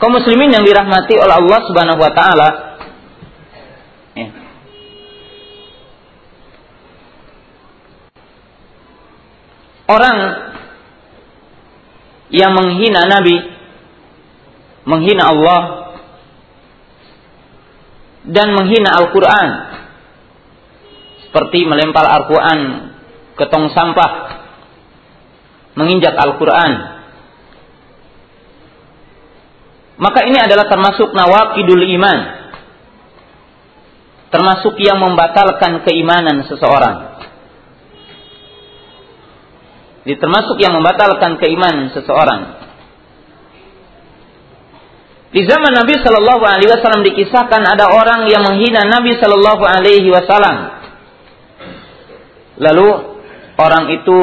kaum muslimin yang dirahmati oleh Allah Subhanahu wa taala. Ya. orang yang menghina nabi menghina Allah dan menghina Al-Qur'an. Seperti melempar Al-Qur'an ke tong sampah menginjak Al-Qur'an maka ini adalah termasuk nawakidul iman. Termasuk yang membatalkan keimanan seseorang. Ini termasuk yang membatalkan keimanan seseorang. Di zaman Nabi Shallallahu Alaihi Wasallam dikisahkan ada orang yang menghina Nabi Shallallahu Alaihi Wasallam. Lalu orang itu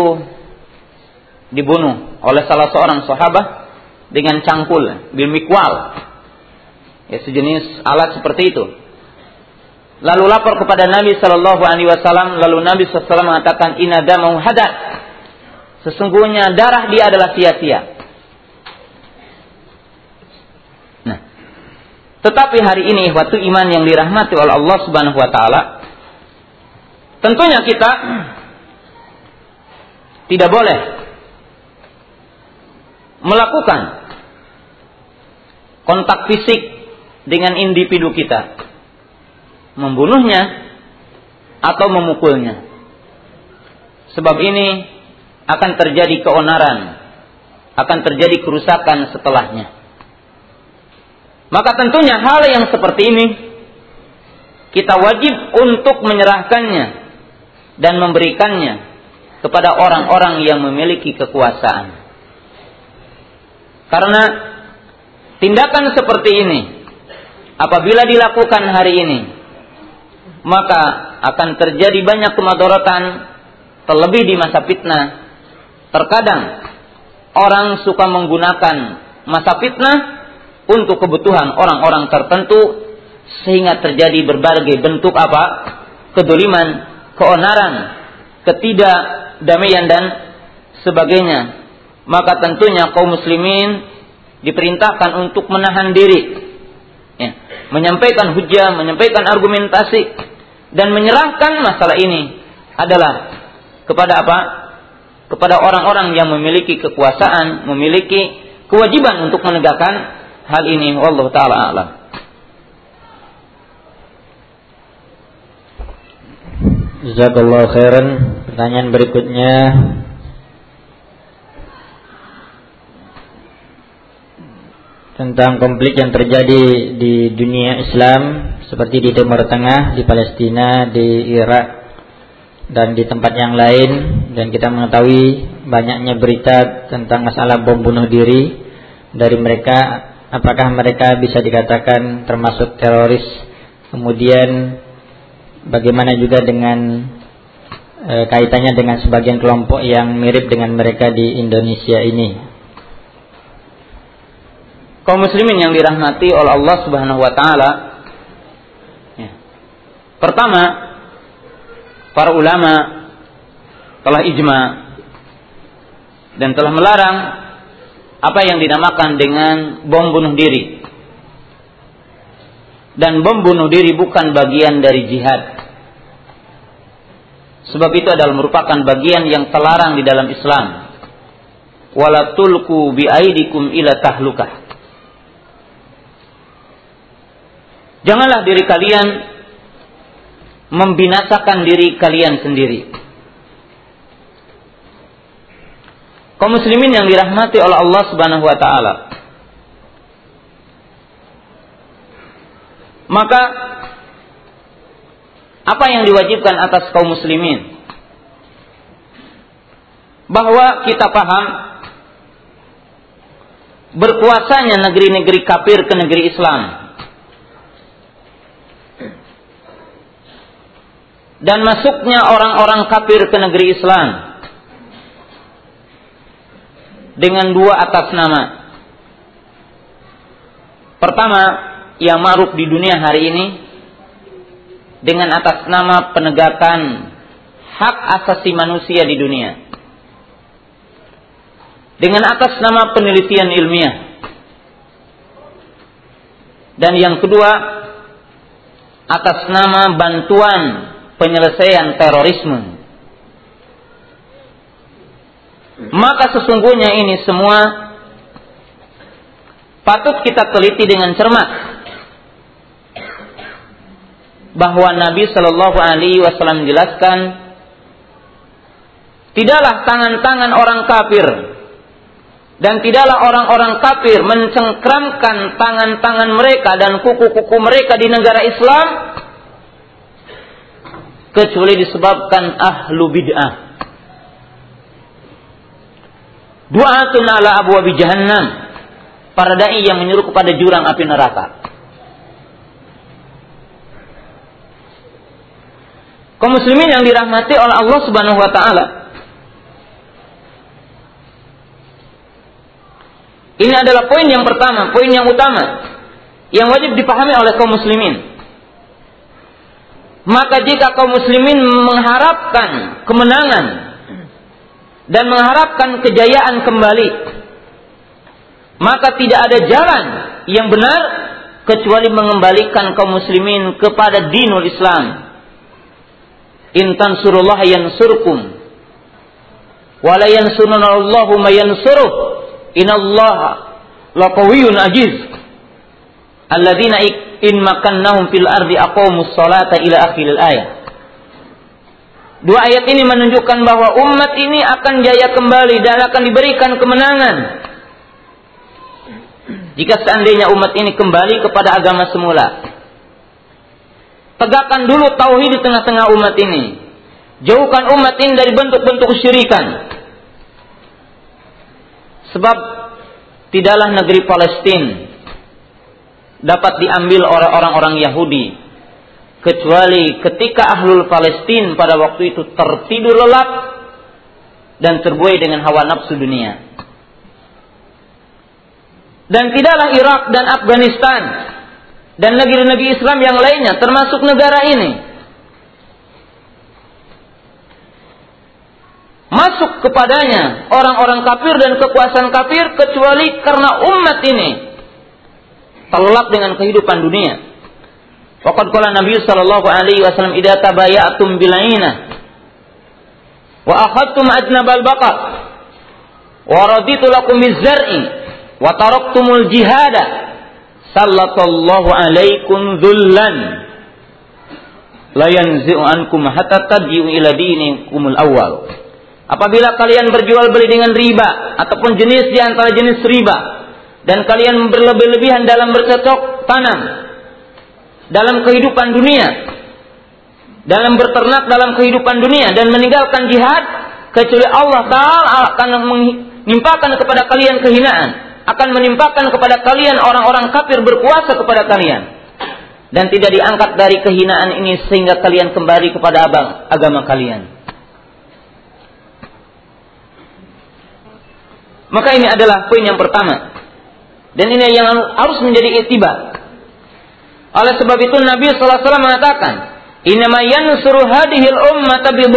dibunuh oleh salah seorang sahabat dengan cangkul, bil mikwal. Ya sejenis alat seperti itu. Lalu lapor kepada Nabi Shallallahu Alaihi Wasallam. Lalu Nabi SAW mengatakan inada mau hadat. Sesungguhnya darah dia adalah sia-sia. Nah, tetapi hari ini waktu iman yang dirahmati oleh Allah Subhanahu Wa Taala, tentunya kita tidak boleh melakukan kontak fisik dengan individu kita, membunuhnya atau memukulnya. Sebab ini akan terjadi keonaran, akan terjadi kerusakan setelahnya. Maka tentunya hal yang seperti ini kita wajib untuk menyerahkannya dan memberikannya kepada orang-orang yang memiliki kekuasaan. Karena tindakan seperti ini apabila dilakukan hari ini maka akan terjadi banyak kemadaratan terlebih di masa fitnah. Terkadang orang suka menggunakan masa fitnah untuk kebutuhan orang-orang tertentu sehingga terjadi berbagai bentuk apa? kedoliman, keonaran, ketidakdamaian dan sebagainya maka tentunya kaum muslimin diperintahkan untuk menahan diri ya, menyampaikan hujah, menyampaikan argumentasi dan menyerahkan masalah ini adalah kepada apa? kepada orang-orang yang memiliki kekuasaan, memiliki kewajiban untuk menegakkan hal ini. Wallahu taala a'lam. Jazakallah khairan. Pertanyaan berikutnya tentang konflik yang terjadi di dunia Islam seperti di Timur Tengah, di Palestina, di Irak dan di tempat yang lain. Dan kita mengetahui banyaknya berita tentang masalah bom bunuh diri dari mereka. Apakah mereka bisa dikatakan termasuk teroris? Kemudian bagaimana juga dengan e, kaitannya dengan sebagian kelompok yang mirip dengan mereka di Indonesia ini kaum muslimin yang dirahmati oleh Allah Subhanahu wa taala. Ya. Pertama, para ulama telah ijma dan telah melarang apa yang dinamakan dengan bom bunuh diri. Dan bom bunuh diri bukan bagian dari jihad. Sebab itu adalah merupakan bagian yang terlarang di dalam Islam. Wala tulku bi aidikum ila tahlukah Janganlah diri kalian membinasakan diri kalian sendiri. Kaum muslimin yang dirahmati oleh Allah Subhanahu wa taala. Maka apa yang diwajibkan atas kaum muslimin? Bahwa kita paham berkuasanya negeri-negeri kafir ke negeri Islam dan masuknya orang-orang kafir ke negeri Islam dengan dua atas nama. Pertama, yang maruf di dunia hari ini dengan atas nama penegakan hak asasi manusia di dunia. Dengan atas nama penelitian ilmiah. Dan yang kedua, atas nama bantuan penyelesaian terorisme. Maka sesungguhnya ini semua patut kita teliti dengan cermat bahwa Nabi Shallallahu Alaihi Wasallam menjelaskan tidaklah tangan-tangan orang kafir dan tidaklah orang-orang kafir mencengkramkan tangan-tangan mereka dan kuku-kuku mereka di negara Islam kecuali disebabkan ahlu bid'ah. Du'atun ala abu jahannam. Para dai yang menyuruh kepada jurang api neraka. Kaum muslimin yang dirahmati oleh Allah Subhanahu wa taala. Ini adalah poin yang pertama, poin yang utama yang wajib dipahami oleh kaum muslimin. Maka jika kaum muslimin mengharapkan kemenangan dan mengharapkan kejayaan kembali, maka tidak ada jalan yang benar kecuali mengembalikan kaum muslimin kepada dinul Islam Intan surullah yansurkum. Wala yansurunallahu ma yansuruh. Inallaha laqawiyyun ajiz. Alladzina in makannahum fil ardi aqamus salata ila akhiril ayat. Dua ayat ini menunjukkan bahwa umat ini akan jaya kembali dan akan diberikan kemenangan. Jika seandainya umat ini kembali kepada agama semula. Tegakkan dulu tauhid di tengah-tengah umat ini. Jauhkan umat ini dari bentuk-bentuk syirikan. Sebab tidaklah negeri Palestina dapat diambil oleh orang-orang Yahudi kecuali ketika ahlul Palestina pada waktu itu tertidur lelap dan terbuai dengan hawa nafsu dunia. Dan tidaklah Irak dan Afghanistan dan negeri-negeri Islam yang lainnya termasuk negara ini masuk kepadanya orang-orang kafir dan kekuasaan kafir kecuali karena umat ini telap dengan kehidupan dunia. Waqad qala Nabi sallallahu alaihi wasallam idza tabayatum bilaina wa akhadtum ajnabal baqar wa raditu lakum bizar'i wa taraktumul jihada sallallahu alaikum dhullan la yanzi'u ankum hatta tadji'u ila dinikumul awal. Apabila kalian berjual beli dengan riba ataupun jenis di antara jenis riba dan kalian berlebih-lebihan dalam bercocok tanam. Dalam kehidupan dunia. Dalam berternak dalam kehidupan dunia. Dan meninggalkan jihad. Kecuali Allah Ta'ala akan menimpakan kepada kalian kehinaan. Akan menimpakan kepada kalian orang-orang kafir berkuasa kepada kalian. Dan tidak diangkat dari kehinaan ini sehingga kalian kembali kepada abang agama kalian. Maka ini adalah poin yang pertama. Dan ini yang harus menjadi itibar. Oleh sebab itu Nabi SAW mengatakan, Inama yansuru hadihil ummata bi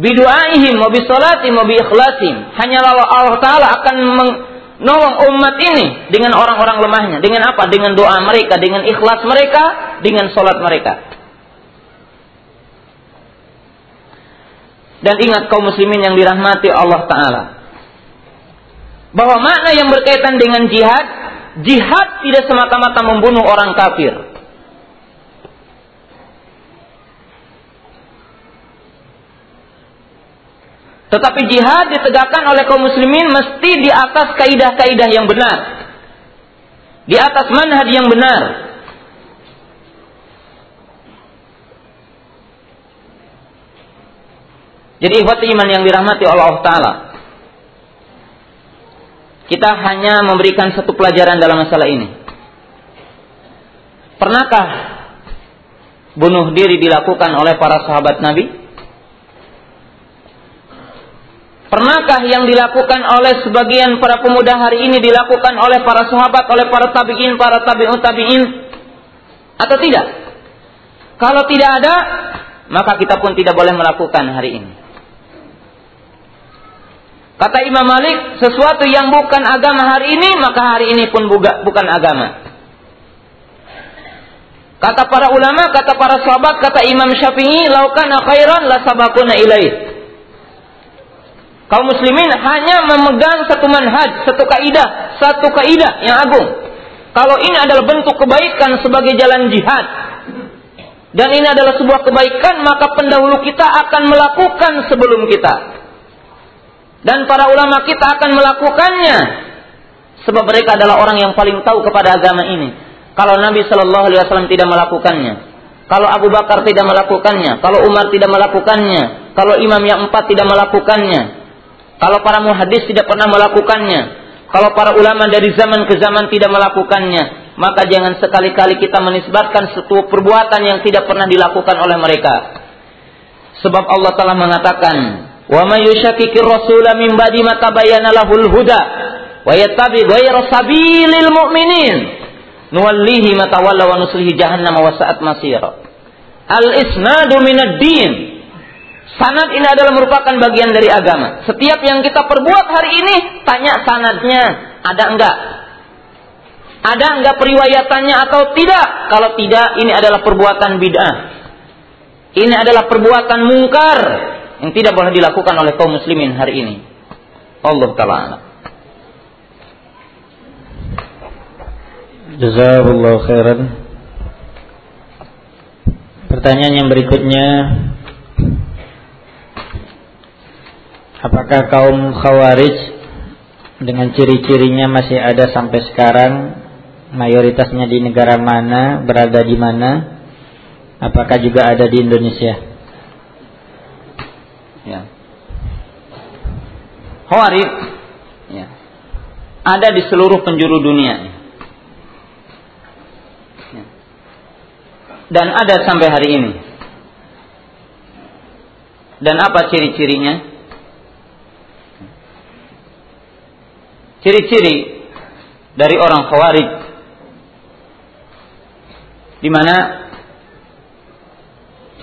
bidu'aihim wa bisolatim wa ikhlasim. Hanyalah Allah Ta'ala akan menolong umat ini dengan orang-orang lemahnya. Dengan apa? Dengan doa mereka, dengan ikhlas mereka, dengan solat mereka. Dan ingat kaum muslimin yang dirahmati Allah Ta'ala. Bahwa makna yang berkaitan dengan jihad, jihad tidak semata-mata membunuh orang kafir. Tetapi jihad ditegakkan oleh kaum muslimin mesti di atas kaidah-kaidah yang benar. Di atas manhaj yang benar. Jadi ikhwat iman yang dirahmati Allah Ta'ala. Kita hanya memberikan satu pelajaran dalam masalah ini. Pernahkah bunuh diri dilakukan oleh para sahabat Nabi? Pernahkah yang dilakukan oleh sebagian para pemuda hari ini dilakukan oleh para sahabat, oleh para tabi'in, para tabi'un tabi'in? Atau tidak? Kalau tidak ada, maka kita pun tidak boleh melakukan hari ini. Kata Imam Malik, sesuatu yang bukan agama hari ini, maka hari ini pun bukan agama. Kata para ulama, kata para sahabat, kata Imam Syafi'i, laukana khairan la sabakuna ilaih. Kaum muslimin hanya memegang satu manhaj, satu kaidah, satu kaidah yang agung. Kalau ini adalah bentuk kebaikan sebagai jalan jihad, dan ini adalah sebuah kebaikan, maka pendahulu kita akan melakukan sebelum kita dan para ulama kita akan melakukannya sebab mereka adalah orang yang paling tahu kepada agama ini. Kalau Nabi Shallallahu Alaihi Wasallam tidak melakukannya, kalau Abu Bakar tidak melakukannya, kalau Umar tidak melakukannya, kalau imam yang empat tidak melakukannya, kalau para muhadis tidak pernah melakukannya, kalau para ulama dari zaman ke zaman tidak melakukannya, maka jangan sekali-kali kita menisbatkan suatu perbuatan yang tidak pernah dilakukan oleh mereka. Sebab Allah telah mengatakan, Wa may yushakkikir rasula min ba'di ma tabayyana lahul huda wa yattabi ghayra sabilil mu'minin nuwallihi ma tawalla wa nuslihi jahannam wa sa'at masira. Al isnadu minad din. Sanad ini adalah merupakan bagian dari agama. Setiap yang kita perbuat hari ini, tanya sanadnya, ada enggak? Ada enggak periwayatannya atau tidak? Kalau tidak, ini adalah perbuatan bid'ah. Ini adalah perbuatan mungkar yang tidak boleh dilakukan oleh kaum muslimin hari ini. Allah taala. Jazakallah khairan. Pertanyaan yang berikutnya Apakah kaum khawarij dengan ciri-cirinya masih ada sampai sekarang? Mayoritasnya di negara mana? Berada di mana? Apakah juga ada di Indonesia? Ya. Khawarij ya. ada di seluruh penjuru dunia. Ya. Dan ada sampai hari ini. Dan apa ciri-cirinya? Ciri-ciri dari orang Khawarij di mana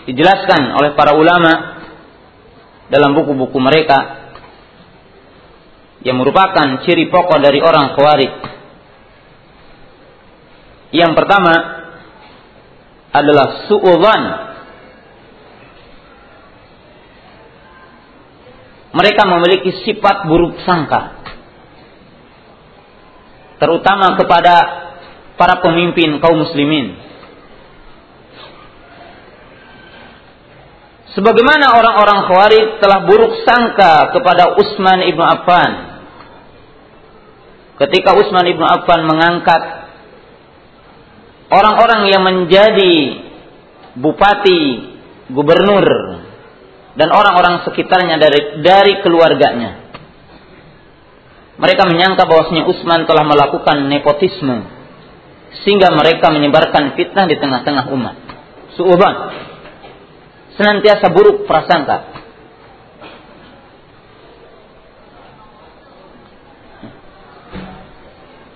dijelaskan oleh para ulama dalam buku-buku mereka yang merupakan ciri pokok dari orang khawarij. Yang pertama adalah su'udzan. Mereka memiliki sifat buruk sangka. Terutama kepada para pemimpin kaum muslimin. Sebagaimana orang-orang Khawarij telah buruk sangka kepada Utsman ibnu Affan. Ketika Utsman ibnu Affan mengangkat orang-orang yang menjadi bupati, gubernur, dan orang-orang sekitarnya dari dari keluarganya. Mereka menyangka bahwasanya Utsman telah melakukan nepotisme sehingga mereka menyebarkan fitnah di tengah-tengah umat. Suuban senantiasa buruk prasangka.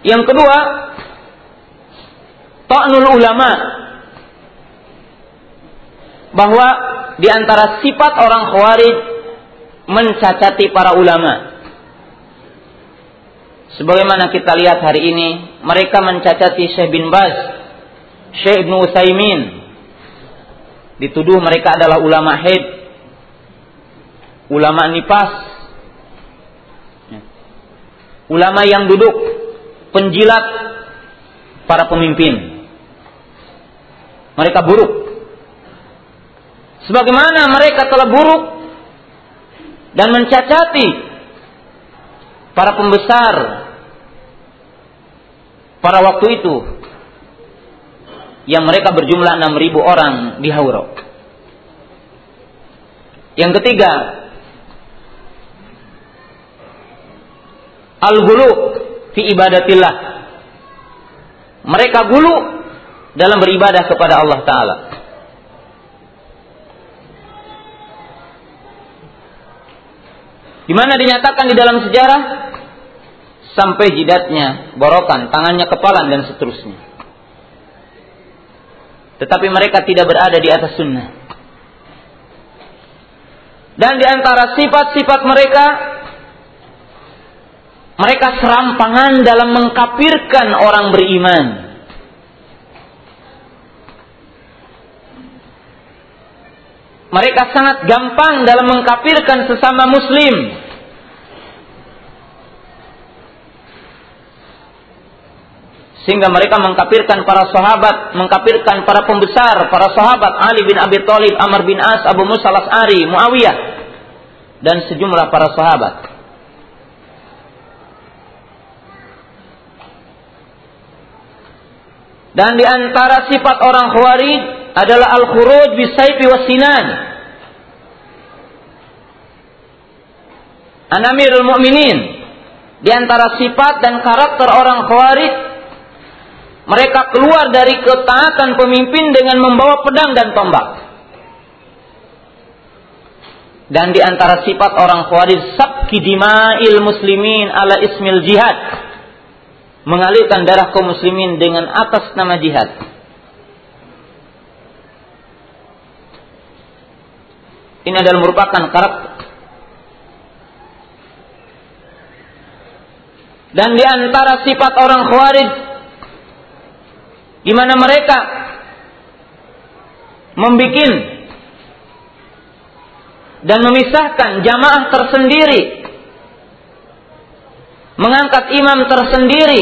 Yang kedua, ta'nul ulama. Bahwa di antara sifat orang khawarij mencacati para ulama. Sebagaimana kita lihat hari ini, mereka mencacati Syekh bin Baz, Syekh Ibn Utsaimin, dituduh mereka adalah ulama haid, ulama nipas, ya. ulama yang duduk penjilat para pemimpin. Mereka buruk. Sebagaimana mereka telah buruk dan mencacati para pembesar pada waktu itu yang mereka berjumlah 6.000 orang di Hauro. Yang ketiga, al-gulu fi ibadatillah. Mereka gulu dalam beribadah kepada Allah taala. Di mana dinyatakan di dalam sejarah sampai jidatnya, borokan, tangannya kepalan dan seterusnya. Tetapi mereka tidak berada di atas sunnah. Dan di antara sifat-sifat mereka Mereka serampangan dalam mengkapirkan orang beriman. Mereka sangat gampang dalam mengkapirkan sesama muslim. Sehingga mereka mengkapirkan para sahabat, mengkapirkan para pembesar, para sahabat Ali bin Abi Thalib, Amr bin As, Abu Musa al-As'ari, Muawiyah dan sejumlah para sahabat. Dan di antara sifat orang Khawarij adalah al-khuruj bisayfi wasinan. Anamirul Mu'minin di antara sifat dan karakter orang Khawarij mereka keluar dari ketaatan pemimpin dengan membawa pedang dan tombak. Dan di antara sifat orang khawarij sabki dima'il muslimin ala ismil jihad. Mengalirkan darah kaum muslimin dengan atas nama jihad. Ini adalah merupakan karakter Dan di antara sifat orang khawarij di mana mereka membikin dan memisahkan jamaah tersendiri mengangkat imam tersendiri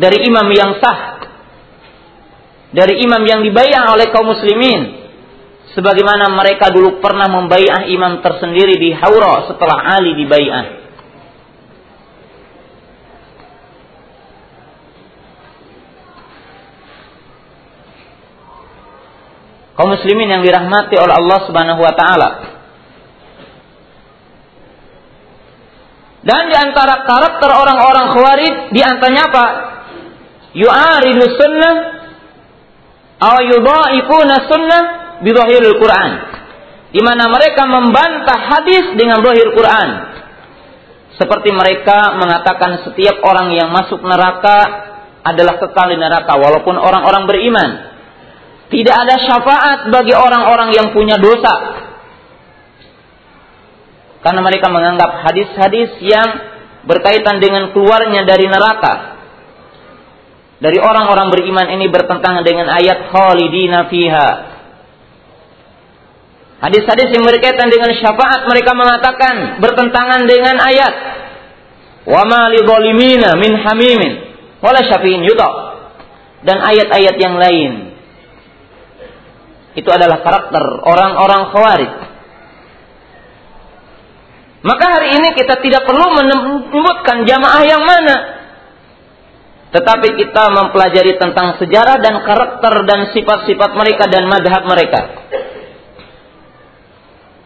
dari imam yang sah dari imam yang dibayar oleh kaum muslimin sebagaimana mereka dulu pernah membayar imam tersendiri di Haura setelah Ali dibayar kaum muslimin yang dirahmati oleh Allah Subhanahu wa taala. Dan di antara karakter orang-orang khawarij di antaranya apa? Yu'aridu sunnah aw yudha'ifuna sunnah bi Quran. Di mana mereka membantah hadis dengan zahir Quran. Seperti mereka mengatakan setiap orang yang masuk neraka adalah kekal di neraka walaupun orang-orang beriman. Tidak ada syafaat bagi orang-orang yang punya dosa. Karena mereka menganggap hadis-hadis yang berkaitan dengan keluarnya dari neraka. Dari orang-orang beriman ini bertentangan dengan ayat khalidina fiha. Hadis-hadis yang berkaitan dengan syafaat mereka mengatakan bertentangan dengan ayat wa ma min hamimin wala syafi'in yuta dan ayat-ayat yang lain itu adalah karakter orang-orang khawarij. Maka hari ini kita tidak perlu menyebutkan jamaah yang mana. Tetapi kita mempelajari tentang sejarah dan karakter dan sifat-sifat mereka dan madhab mereka.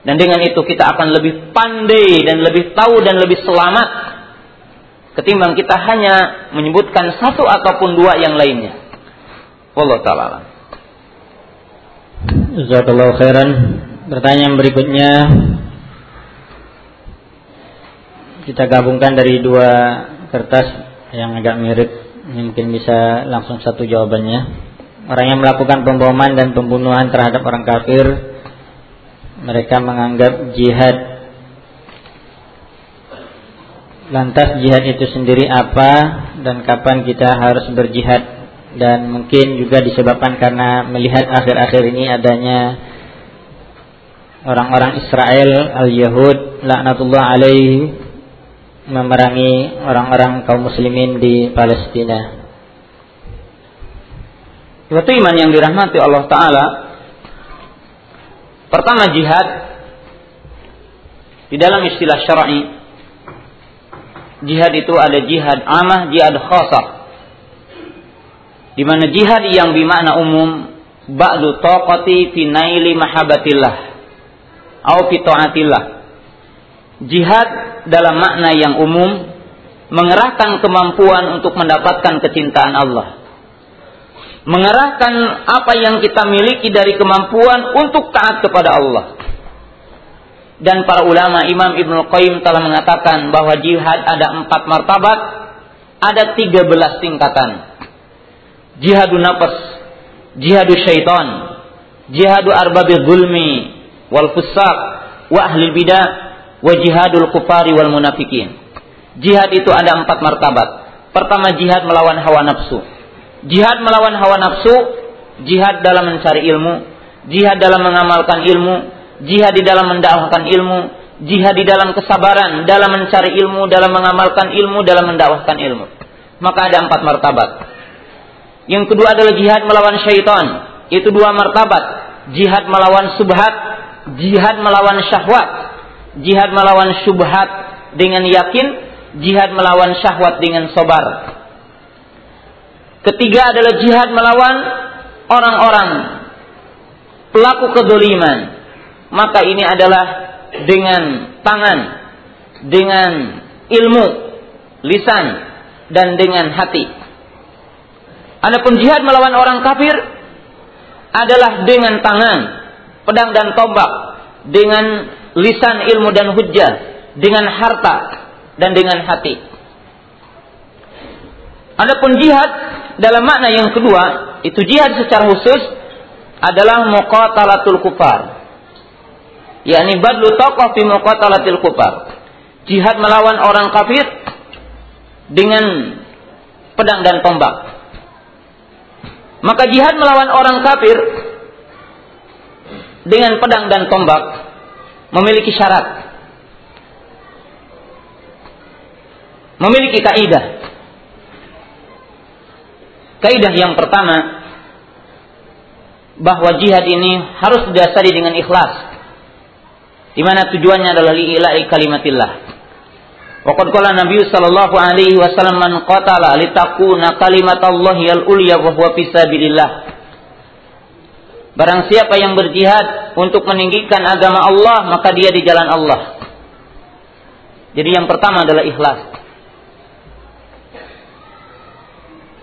Dan dengan itu kita akan lebih pandai dan lebih tahu dan lebih selamat ketimbang kita hanya menyebutkan satu ataupun dua yang lainnya. Wallahu taala. Jazakallahu khairan. Pertanyaan berikutnya kita gabungkan dari dua kertas yang agak mirip. Mungkin bisa langsung satu jawabannya. Orang yang melakukan pemboman dan pembunuhan terhadap orang kafir mereka menganggap jihad Lantas jihad itu sendiri apa dan kapan kita harus berjihad dan mungkin juga disebabkan karena melihat akhir-akhir ini adanya orang-orang Israel al-Yahud laknatullah alaihi memerangi orang-orang kaum muslimin di Palestina. Itu iman yang dirahmati Allah taala. Pertama jihad di dalam istilah syar'i jihad itu ada jihad amah, jihad khasah di mana jihad yang bermakna umum ba'du taqati fi naili mahabbatillah atau fi taatillah. Jihad dalam makna yang umum mengerahkan kemampuan untuk mendapatkan kecintaan Allah. Mengerahkan apa yang kita miliki dari kemampuan untuk taat kepada Allah. Dan para ulama Imam Ibnu Qayyim telah mengatakan bahwa jihad ada empat martabat, ada tiga belas tingkatan jihadu nafas, jihadu syaitan, jihadu arbabi zulmi wal fusaq wa ahli bidah wa jihadul kufari wal munafikin. Jihad itu ada empat martabat. Pertama jihad melawan hawa nafsu. Jihad melawan hawa nafsu, jihad dalam mencari ilmu, jihad dalam mengamalkan ilmu, jihad di dalam mendakwahkan ilmu, jihad di dalam kesabaran, dalam mencari ilmu, dalam mengamalkan ilmu, dalam mendakwahkan ilmu. Maka ada empat martabat. Yang kedua adalah jihad melawan syaitan. Itu dua martabat. Jihad melawan subhat, jihad melawan syahwat, jihad melawan subhat dengan yakin, jihad melawan syahwat dengan sobar. Ketiga adalah jihad melawan orang-orang pelaku kedoliman. Maka ini adalah dengan tangan, dengan ilmu, lisan, dan dengan hati. Adapun jihad melawan orang kafir adalah dengan tangan, pedang dan tombak, dengan lisan ilmu dan hujjah, dengan harta dan dengan hati. Adapun jihad dalam makna yang kedua, itu jihad secara khusus adalah muqatalatul kufar. yakni badlu tokoh fi muqatalatil kufar. Jihad melawan orang kafir dengan pedang dan tombak. Maka jihad melawan orang kafir dengan pedang dan tombak memiliki syarat. Memiliki kaidah. Kaidah yang pertama bahwa jihad ini harus didasari dengan ikhlas. Di mana tujuannya adalah li'ila'i kalimatillah. Waqad qala Nabi sallallahu alaihi wasallam man qatala litakuna kalimatallahi al-ulya wa huwa fi sabilillah. Barang siapa yang berjihad untuk meninggikan agama Allah, maka dia di jalan Allah. Jadi yang pertama adalah ikhlas.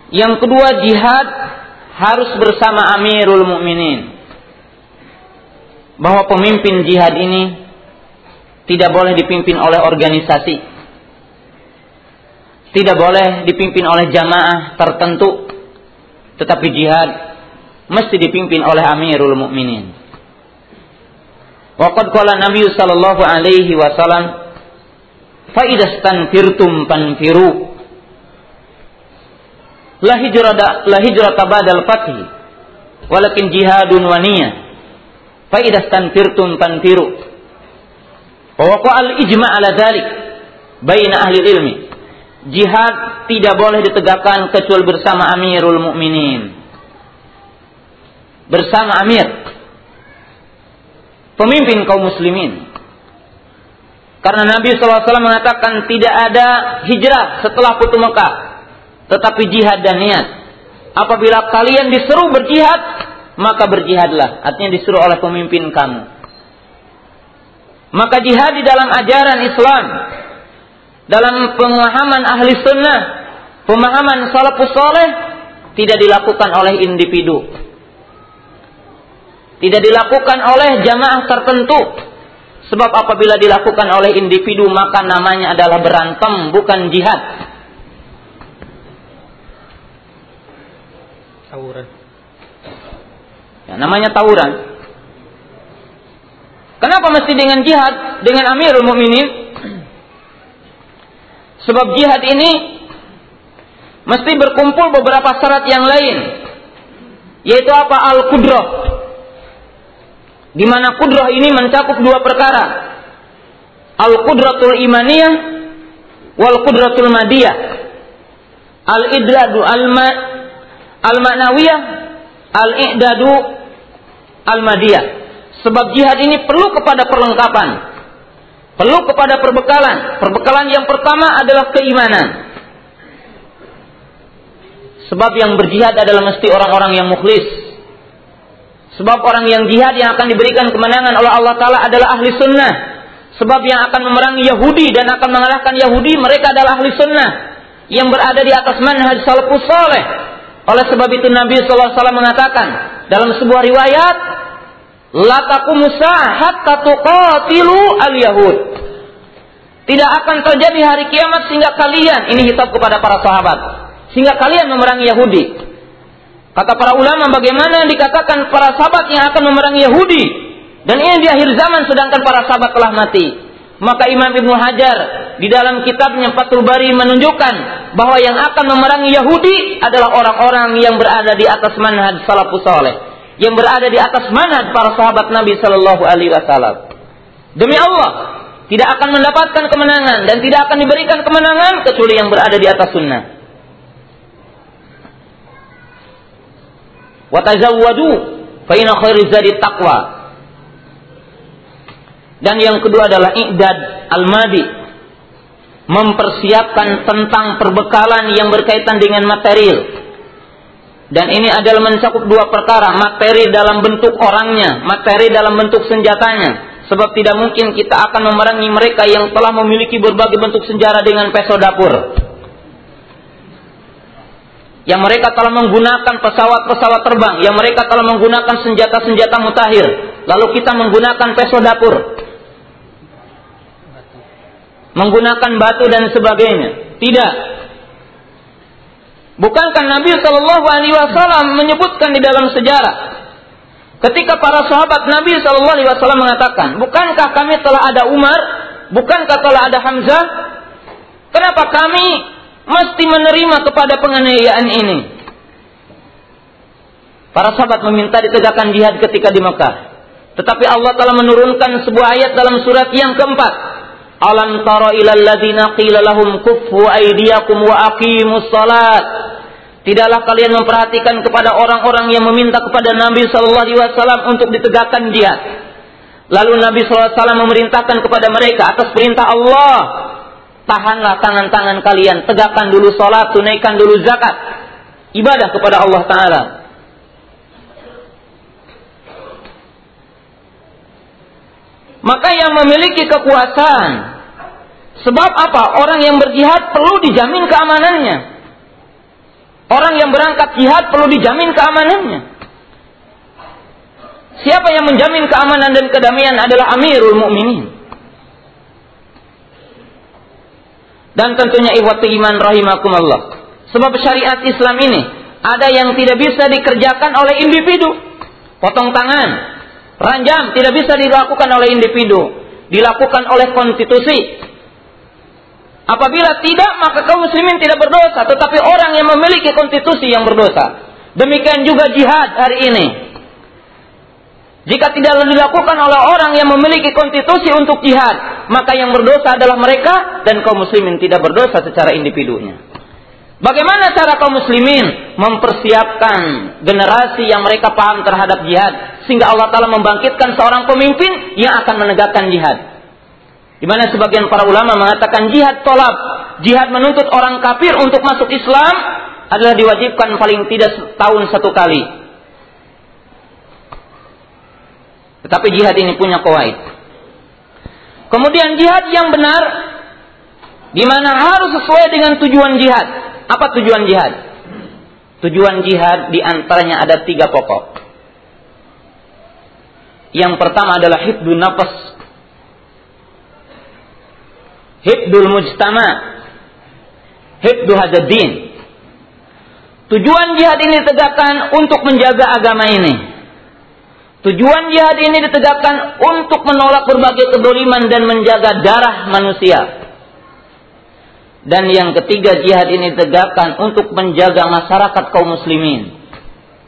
Yang kedua jihad harus bersama Amirul Mukminin. Bahwa pemimpin jihad ini tidak boleh dipimpin oleh organisasi. Tidak boleh dipimpin oleh jamaah tertentu. Tetapi jihad mesti dipimpin oleh Amirul Mukminin. Waqad qala Nabi sallallahu alaihi wasallam fa idastanfirtum panfiru la hijrata la hijrata ba'dal fathi walakin jihadun wa niyyah fa idza stanfirtum tanfiru wa waqa al ijma' ala dhalik baina ahli ilmi jihad tidak boleh ditegakkan kecuali bersama amirul mukminin bersama amir pemimpin kaum muslimin karena Nabi SAW mengatakan tidak ada hijrah setelah putu Mekah tetapi jihad dan niat. Apabila kalian disuruh berjihad, maka berjihadlah. Artinya disuruh oleh pemimpin kamu. Maka jihad di dalam ajaran Islam, dalam pemahaman ahli sunnah, pemahaman salafus soleh, tidak dilakukan oleh individu. Tidak dilakukan oleh jamaah tertentu. Sebab apabila dilakukan oleh individu maka namanya adalah berantem bukan jihad. Tawuran. Ya, namanya tawuran. Kenapa mesti dengan jihad dengan Amirul Mukminin? Sebab jihad ini mesti berkumpul beberapa syarat yang lain. Yaitu apa? Al-Qudrah. Di mana kudrah ini mencakup dua perkara. Al-Qudratul Imaniyah wal Qudratul Madiyah. Al-Idladu al-ma al-ma'nawiyah, al-i'dadu, al-madiyah. Sebab jihad ini perlu kepada perlengkapan. Perlu kepada perbekalan. Perbekalan yang pertama adalah keimanan. Sebab yang berjihad adalah mesti orang-orang yang mukhlis. Sebab orang yang jihad yang akan diberikan kemenangan oleh Allah Ta'ala adalah ahli sunnah. Sebab yang akan memerangi Yahudi dan akan mengalahkan Yahudi mereka adalah ahli sunnah. Yang berada di atas manhaj salafus saleh oleh sebab itu Nabi SAW mengatakan dalam sebuah riwayat, Latakum hatta tuqatilu al-yahud. Tidak akan terjadi hari kiamat sehingga kalian, ini hitab kepada para sahabat, sehingga kalian memerangi Yahudi. Kata para ulama bagaimana dikatakan para sahabat yang akan memerangi Yahudi dan ini di akhir zaman sedangkan para sahabat telah mati. Maka Imam Ibnu Hajar di dalam kitabnya Fathul Bari menunjukkan bahwa yang akan memerangi Yahudi adalah orang-orang yang berada di atas manhaj salafus saleh, yang berada di atas manhaj para sahabat Nabi Shallallahu alaihi wasallam. Demi Allah, tidak akan mendapatkan kemenangan dan tidak akan diberikan kemenangan kecuali yang berada di atas sunnah. Watazawwadu fa inna zadi taqwa. Dan yang kedua adalah i'dad al-madi. Mempersiapkan tentang perbekalan yang berkaitan dengan material. Dan ini adalah mencakup dua perkara, materi dalam bentuk orangnya, materi dalam bentuk senjatanya. Sebab tidak mungkin kita akan memerangi mereka yang telah memiliki berbagai bentuk senjata dengan peso dapur. Yang mereka telah menggunakan pesawat-pesawat terbang, yang mereka telah menggunakan senjata-senjata mutakhir. Lalu kita menggunakan peso dapur menggunakan batu dan sebagainya. Tidak. Bukankah Nabi Shallallahu Alaihi Wasallam menyebutkan di dalam sejarah ketika para sahabat Nabi Shallallahu Alaihi Wasallam mengatakan, bukankah kami telah ada Umar, bukankah telah ada Hamzah, kenapa kami mesti menerima kepada penganiayaan ini? Para sahabat meminta ditegakkan jihad ketika di Mekah. Tetapi Allah telah menurunkan sebuah ayat dalam surat yang keempat Alam tara ilal ladina qila lahum kuffu aydiyakum wa aqimus salat. Tidaklah kalian memperhatikan kepada orang-orang yang meminta kepada Nabi sallallahu alaihi wasallam untuk ditegakkan jihad. Lalu Nabi sallallahu alaihi wasallam memerintahkan kepada mereka atas perintah Allah, tahanlah tangan-tangan kalian, tegakkan dulu salat, tunaikan dulu zakat. Ibadah kepada Allah taala. Maka yang memiliki kekuasaan sebab apa? Orang yang berjihad perlu dijamin keamanannya. Orang yang berangkat jihad perlu dijamin keamanannya. Siapa yang menjamin keamanan dan kedamaian adalah Amirul Mukminin. Dan tentunya ikhwati iman rahimakumullah. Sebab syariat Islam ini ada yang tidak bisa dikerjakan oleh individu. Potong tangan, Ranjam tidak bisa dilakukan oleh individu, dilakukan oleh konstitusi. Apabila tidak, maka kaum muslimin tidak berdosa, tetapi orang yang memiliki konstitusi yang berdosa. Demikian juga jihad hari ini. Jika tidak dilakukan oleh orang yang memiliki konstitusi untuk jihad, maka yang berdosa adalah mereka dan kaum muslimin tidak berdosa secara individunya. Bagaimana cara kaum muslimin mempersiapkan generasi yang mereka paham terhadap jihad sehingga Allah Taala membangkitkan seorang pemimpin yang akan menegakkan jihad. Di mana sebagian para ulama mengatakan jihad tolak, jihad menuntut orang kafir untuk masuk Islam adalah diwajibkan paling tidak setahun satu kali. Tetapi jihad ini punya kawaid. Kemudian jihad yang benar di mana harus sesuai dengan tujuan jihad. Apa tujuan jihad? Tujuan jihad di antaranya ada tiga pokok. Yang pertama adalah hibdul nafas. Hibdul mujtama. Hibdu hadaddin. Tujuan jihad ini ditegakkan untuk menjaga agama ini. Tujuan jihad ini ditegakkan untuk menolak berbagai kedoliman dan menjaga darah manusia. Dan yang ketiga jihad ini tegakkan untuk menjaga masyarakat kaum muslimin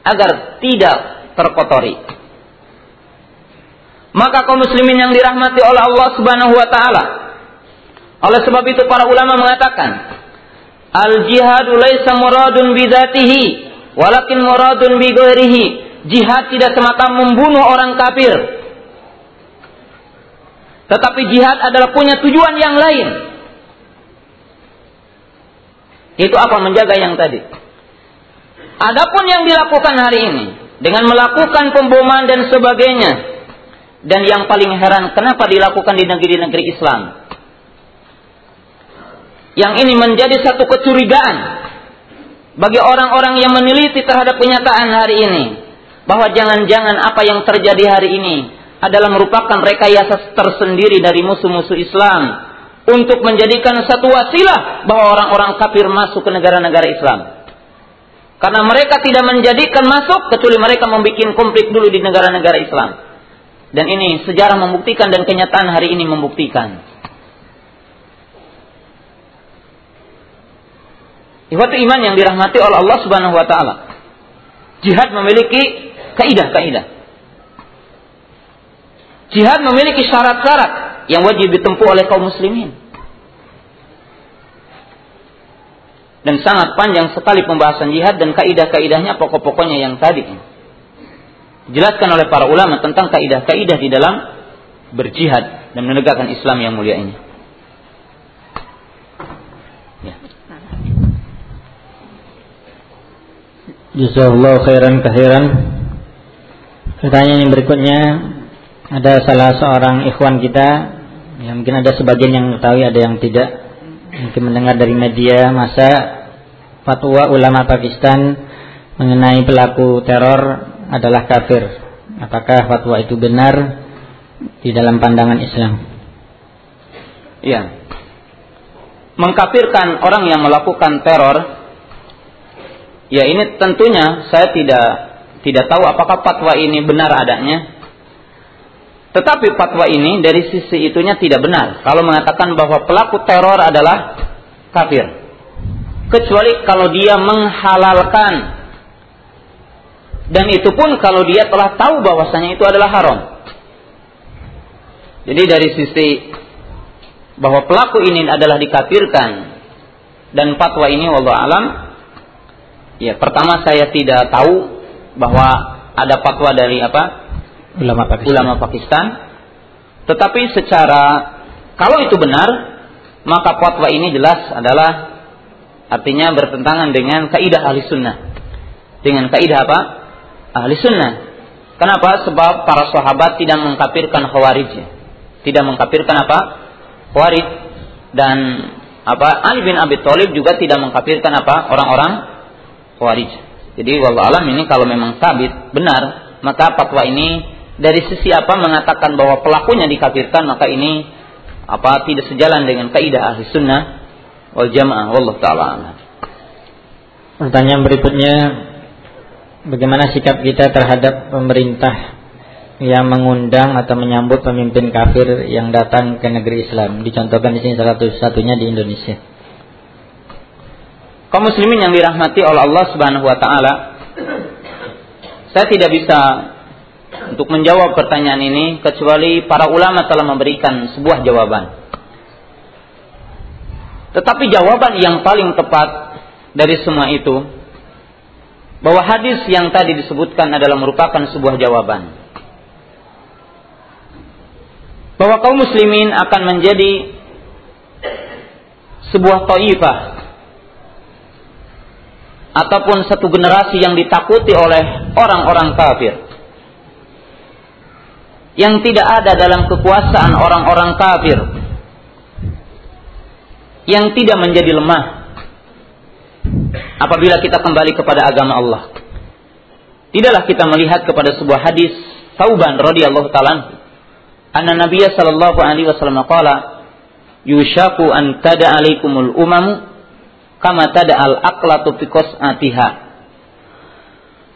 agar tidak terkotori. Maka kaum muslimin yang dirahmati oleh Allah Subhanahu wa taala. Oleh sebab itu para ulama mengatakan, al jihadu laisa muradun bidzatihi, walakin muradun bi Jihad tidak semata membunuh orang kafir. Tetapi jihad adalah punya tujuan yang lain itu apa menjaga yang tadi. Adapun yang dilakukan hari ini dengan melakukan pemboman dan sebagainya dan yang paling heran kenapa dilakukan di negeri-negeri Islam. Yang ini menjadi satu kecurigaan bagi orang-orang yang meneliti terhadap kenyataan hari ini bahwa jangan-jangan apa yang terjadi hari ini adalah merupakan rekayasa tersendiri dari musuh-musuh Islam untuk menjadikan satu wasilah bahwa orang-orang kafir masuk ke negara-negara Islam. Karena mereka tidak menjadikan masuk kecuali mereka membuat konflik dulu di negara-negara Islam. Dan ini sejarah membuktikan dan kenyataan hari ini membuktikan. Ikhwatu iman yang dirahmati oleh Allah Subhanahu wa taala. Jihad memiliki kaidah-kaidah. Jihad memiliki syarat-syarat yang wajib ditempuh oleh kaum muslimin. Dan sangat panjang sekali pembahasan jihad dan kaidah-kaidahnya pokok-pokoknya yang tadi. Jelaskan oleh para ulama tentang kaidah-kaidah di dalam berjihad dan menegakkan Islam yang mulia ini. Jazakallah khairan kahiran. Pertanyaan yang berikutnya ada salah seorang ikhwan kita yang mungkin ada sebagian yang mengetahui ada yang tidak mungkin mendengar dari media masa fatwa ulama Pakistan mengenai pelaku teror adalah kafir. Apakah fatwa itu benar di dalam pandangan Islam? Iya. Mengkafirkan orang yang melakukan teror Ya ini tentunya saya tidak tidak tahu apakah fatwa ini benar adanya. Tetapi fatwa ini dari sisi itunya tidak benar. Kalau mengatakan bahwa pelaku teror adalah kafir. Kecuali kalau dia menghalalkan. Dan itu pun kalau dia telah tahu bahwasanya itu adalah haram. Jadi dari sisi bahwa pelaku ini adalah dikafirkan dan fatwa ini wallahu alam Ya, pertama saya tidak tahu bahwa ada fatwa dari apa? Ulama Pakistan. Ulama Pakistan. Tetapi secara kalau itu benar, maka fatwa ini jelas adalah artinya bertentangan dengan kaidah ahli sunnah. Dengan kaidah apa? Ahli sunnah. Kenapa? Sebab para sahabat tidak mengkafirkan khawarij. Tidak mengkafirkan apa? Khawarij dan apa Ali bin Abi Thalib juga tidak mengkafirkan apa orang-orang Khawarij. Jadi wallah alam ini kalau memang sabit benar, maka fatwa ini dari sisi apa mengatakan bahwa pelakunya dikafirkan, maka ini apa tidak sejalan dengan kaidah ahli sunnah wal jamaah wallah taala Pertanyaan berikutnya bagaimana sikap kita terhadap pemerintah yang mengundang atau menyambut pemimpin kafir yang datang ke negeri Islam. Dicontohkan di sini salah satu-satunya di Indonesia kaum muslimin yang dirahmati oleh Allah Subhanahu wa taala, saya tidak bisa untuk menjawab pertanyaan ini kecuali para ulama telah memberikan sebuah jawaban. Tetapi jawaban yang paling tepat dari semua itu bahwa hadis yang tadi disebutkan adalah merupakan sebuah jawaban. Bahwa kaum muslimin akan menjadi sebuah taifah ataupun satu generasi yang ditakuti oleh orang-orang kafir. Yang tidak ada dalam kekuasaan orang-orang kafir. Yang tidak menjadi lemah. Apabila kita kembali kepada agama Allah. Tidaklah kita melihat kepada sebuah hadis Tauban radhiyallahu taala anna nabiyya sallallahu alaihi wasallam qala yushaku an tada umamu kama tada al aqlatu fi qas'atiha.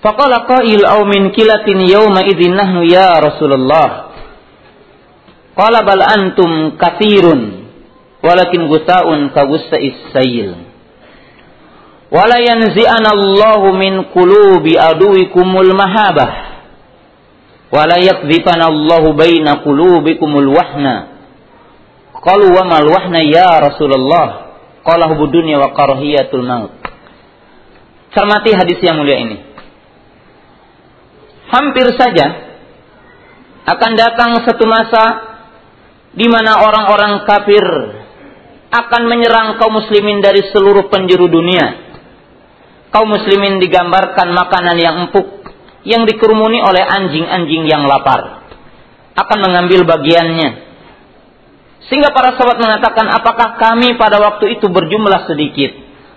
Faqala qail aw min kilatin yawma idzin nahnu ya Rasulullah. Qala bal antum kathirun walakin gusaun ka gusa'is sayil. Wala yanzi'ana Allahu min qulubi aduwikumul mahabah. Wala yakdzifana Allahu baina qulubikumul wahna. Qalu wa mal wahna ya Rasulullah Qala hubud dunya wa karahiyatul maut. Cermati hadis yang mulia ini. Hampir saja akan datang satu masa di mana orang-orang kafir akan menyerang kaum muslimin dari seluruh penjuru dunia. Kaum muslimin digambarkan makanan yang empuk yang dikerumuni oleh anjing-anjing yang lapar. Akan mengambil bagiannya sehingga para sahabat mengatakan, apakah kami pada waktu itu berjumlah sedikit?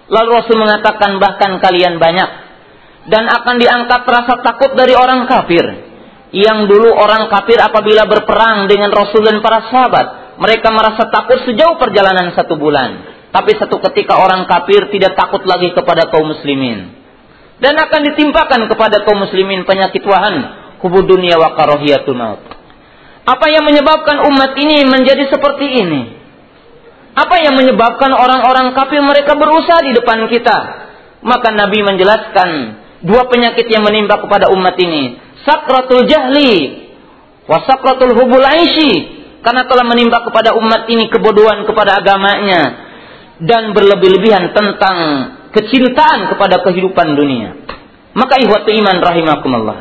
Lalu Rasul mengatakan, bahkan kalian banyak. Dan akan diangkat rasa takut dari orang kafir. Yang dulu orang kafir apabila berperang dengan Rasul dan para sahabat. Mereka merasa takut sejauh perjalanan satu bulan. Tapi satu ketika orang kafir tidak takut lagi kepada kaum muslimin. Dan akan ditimpakan kepada kaum muslimin penyakit wahan. Hubud dunia wa karohiyatul maut apa yang menyebabkan umat ini menjadi seperti ini? Apa yang menyebabkan orang-orang kafir mereka berusaha di depan kita? Maka Nabi menjelaskan dua penyakit yang menimpa kepada umat ini. Sakratul jahli wa sakratul hubul aishi. Karena telah menimpa kepada umat ini kebodohan kepada agamanya dan berlebih-lebihan tentang kecintaan kepada kehidupan dunia. Maka ihwatu iman rahimakumullah.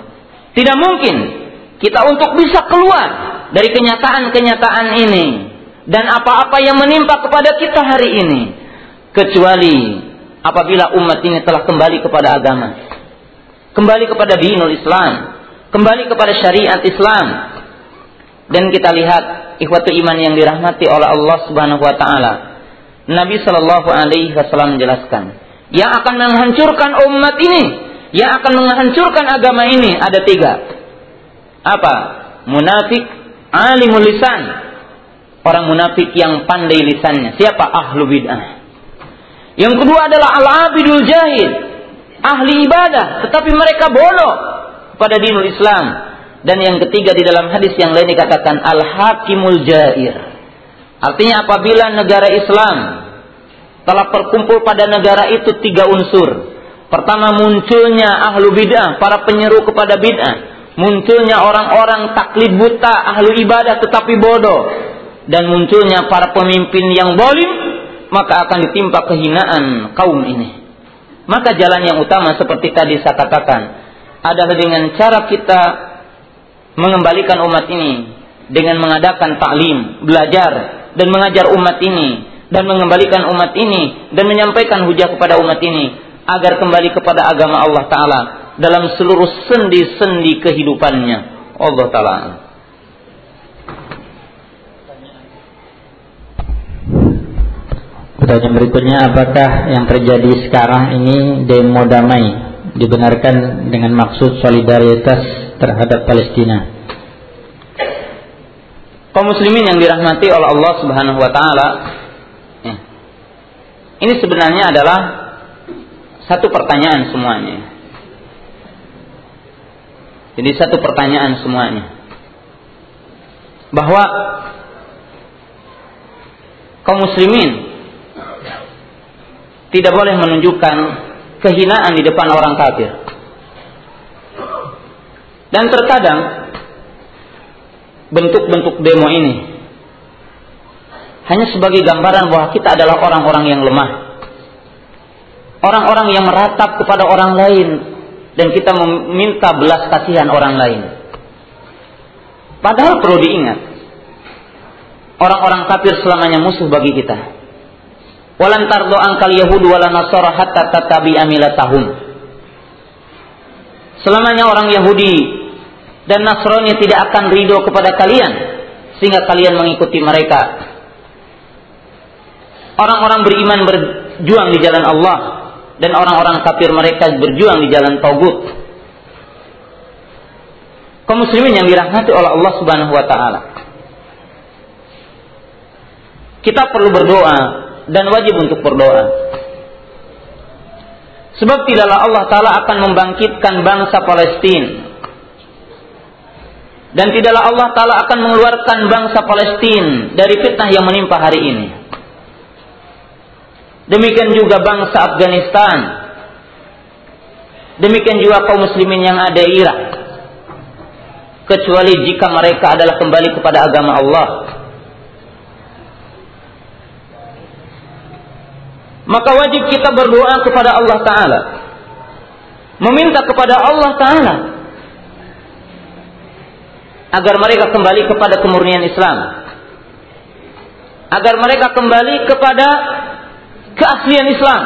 Tidak mungkin kita untuk bisa keluar dari kenyataan-kenyataan ini dan apa-apa yang menimpa kepada kita hari ini. Kecuali apabila umat ini telah kembali kepada agama. Kembali kepada dinul Islam. Kembali kepada syariat Islam. Dan kita lihat ikhwatu iman yang dirahmati oleh Allah Subhanahu wa taala. Nabi Shallallahu alaihi wasallam menjelaskan yang akan menghancurkan umat ini, yang akan menghancurkan agama ini ada tiga. Apa? Munafik, alimul lisan. Orang munafik yang pandai lisannya. Siapa? Ahlu bid'ah. Yang kedua adalah al-abidul jahil. Ahli ibadah. Tetapi mereka bodoh pada dinul Islam. Dan yang ketiga di dalam hadis yang lain dikatakan al-hakimul jair. Artinya apabila negara Islam telah terkumpul pada negara itu tiga unsur. Pertama munculnya ahlu bid'ah, para penyeru kepada bid'ah. Munculnya orang-orang taklid buta, ahlu ibadah tetapi bodoh. Dan munculnya para pemimpin yang bolim, maka akan ditimpa kehinaan kaum ini. Maka jalan yang utama seperti tadi saya katakan adalah dengan cara kita mengembalikan umat ini dengan mengadakan taklim, belajar dan mengajar umat ini dan mengembalikan umat ini dan menyampaikan hujah kepada umat ini agar kembali kepada agama Allah taala dalam seluruh sendi-sendi kehidupannya. Allah taala. Pertanyaan berikutnya, apakah yang terjadi sekarang ini demo damai dibenarkan dengan maksud solidaritas terhadap Palestina? Kaum muslimin yang dirahmati oleh Allah Subhanahu wa taala, ini sebenarnya adalah satu pertanyaan semuanya. Jadi satu pertanyaan semuanya. Bahwa kaum muslimin tidak boleh menunjukkan kehinaan di depan orang kafir. Dan terkadang bentuk-bentuk demo ini hanya sebagai gambaran bahwa kita adalah orang-orang yang lemah. Orang-orang yang meratap kepada orang lain dan kita meminta belas kasihan orang lain. Padahal perlu diingat, orang-orang kafir selamanya musuh bagi kita. Walan tardo angkal Yahud wala Nasara hatta tatabi amilatahum. Selamanya orang Yahudi dan Nasrani tidak akan ridho kepada kalian sehingga kalian mengikuti mereka Orang-orang beriman berjuang di jalan Allah dan orang-orang kafir mereka berjuang di jalan taugut. Kaum muslimin yang dirahmati oleh Allah Subhanahu wa taala. Kita perlu berdoa dan wajib untuk berdoa. Sebab tidaklah Allah taala akan membangkitkan bangsa Palestina dan tidaklah Allah taala akan mengeluarkan bangsa Palestina dari fitnah yang menimpa hari ini. Demikian juga bangsa Afghanistan. Demikian juga kaum muslimin yang ada di Irak. Kecuali jika mereka adalah kembali kepada agama Allah. Maka wajib kita berdoa kepada Allah Ta'ala. Meminta kepada Allah Ta'ala. Agar mereka kembali kepada kemurnian Islam. Agar mereka kembali kepada keaslian Islam.